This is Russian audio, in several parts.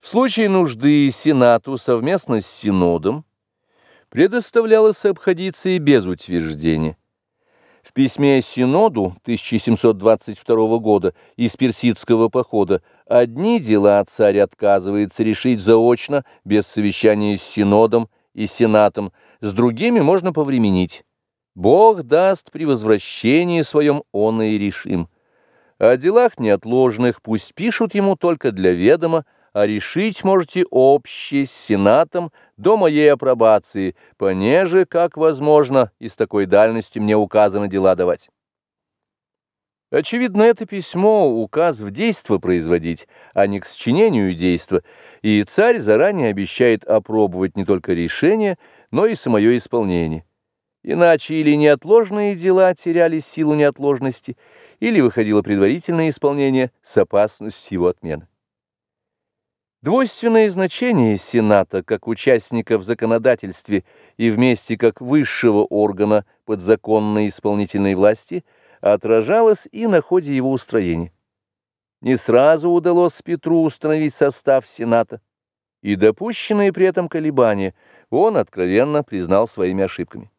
В случае нужды Сенату совместно с Синодом предоставлялось обходиться и без утверждения. В письме Синоду 1722 года из персидского похода одни дела царь отказывается решить заочно, без совещания с Синодом и Сенатом, с другими можно повременить. Бог даст при возвращении своем он и решим. О делах неотложных пусть пишут ему только для ведома, а решить можете общее с Сенатом до моей апробации, понеже, как возможно, и с такой дальностью мне указано дела давать. Очевидно, это письмо — указ в действо производить, а не к сочинению действа, и царь заранее обещает опробовать не только решение, но и самое исполнение. Иначе или неотложные дела теряли силу неотложности, или выходило предварительное исполнение с опасностью его отмены. Двойственное значение Сената как участника в законодательстве и вместе как высшего органа подзаконной исполнительной власти отражалось и на ходе его устроения. Не сразу удалось Петру установить состав Сената, и допущенные при этом колебания он откровенно признал своими ошибками.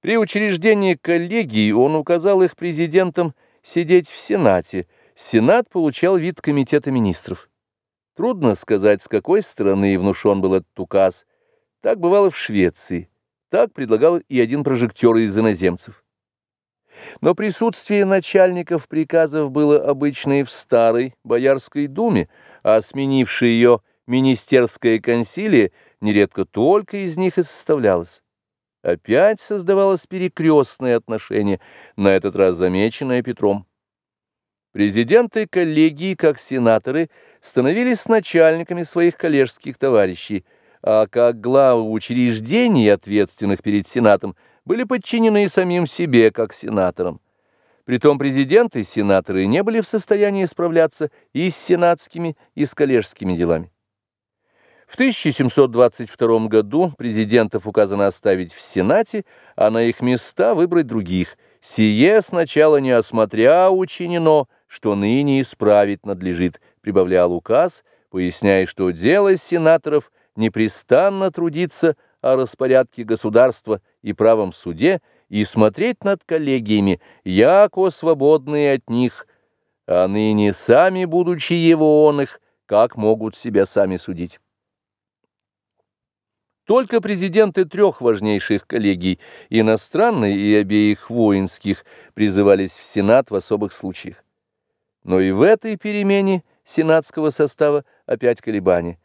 При учреждении коллегии он указал их президентам сидеть в Сенате. Сенат получал вид комитета министров. Трудно сказать, с какой стороны внушен был этот указ. Так бывало в Швеции. Так предлагал и один прожектор из иноземцев. Но присутствие начальников приказов было обычно и в старой Боярской думе, а сменившая ее министерская консилия нередко только из них и составлялась. Опять создавалось перекрестное отношение, на этот раз замеченное Петром. Президенты коллегии, как сенаторы, становились начальниками своих коллежских товарищей, а как главы учреждений, ответственных перед Сенатом, были подчинены самим себе, как сенаторам. Притом президенты и сенаторы не были в состоянии справляться и с сенатскими, и с коллежскими делами. В 1722 году президентов указано оставить в Сенате, а на их места выбрать других. Сие сначала не осмотря учинено, что ныне исправить надлежит, прибавлял указ, поясняя, что дело сенаторов непрестанно трудиться о распорядке государства и правом суде и смотреть над коллегиями, яко свободные от них, а ныне сами, будучи его он их, как могут себя сами судить. Только президенты трех важнейших коллегий, иностранной и обеих воинских, призывались в Сенат в особых случаях. Но и в этой перемене сенатского состава опять колебания.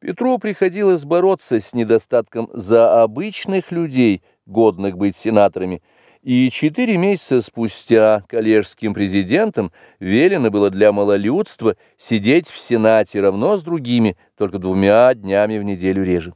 Петру приходилось бороться с недостатком за обычных людей, годных быть сенаторами, и четыре месяца спустя коллежским президентам велено было для малолюдства сидеть в Сенате равно с другими, только двумя днями в неделю реже.